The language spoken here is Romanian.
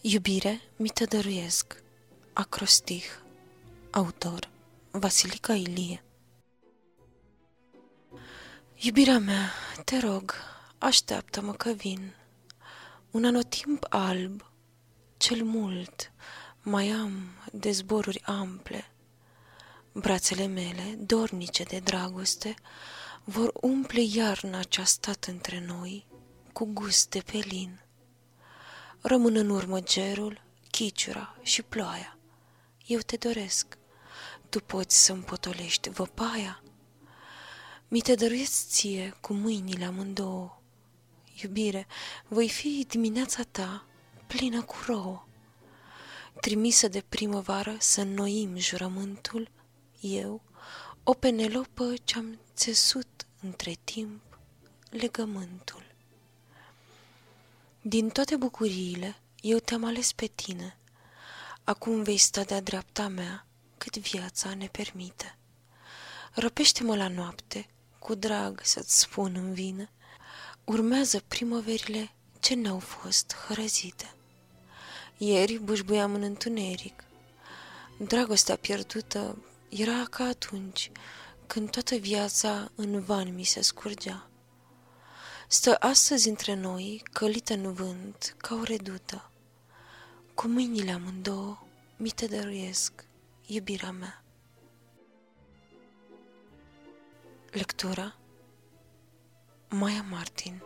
Iubire, mi te dăruiesc. Acrostih. Autor Vasilica Ilie Iubirea mea, te rog, așteaptă-mă că vin. Un anotimp alb, cel mult, mai am de zboruri ample. Brațele mele, dornice de dragoste, vor umple iarna ce-a stat între noi cu gust de pelin. Rămân în urmă gerul, chiciura și ploaia. Eu te doresc. Tu poți să-mi potolești văpaia? Mi te dăruiesc ție cu mâinile amândouă. Iubire, voi fi dimineața ta plină cu rouă. Trimisă de primăvară să înnoim jurământul, eu, o penelopă ce-am țesut între timp legământul. Din toate bucuriile, eu te-am ales pe tine. Acum vei sta de-a dreapta mea, cât viața ne permite. Răpește-mă la noapte, cu drag să-ți spun în vine. Urmează primăverile ce ne-au fost hărăzite. Ieri bușbuiam în întuneric. Dragostea pierdută era ca atunci, când toată viața în van mi se scurgea. Stă astăzi între noi, călită în vânt, ca o redută. Cu mâinile amândouă mi te dăruiesc, iubirea mea. Lectura Maya Martin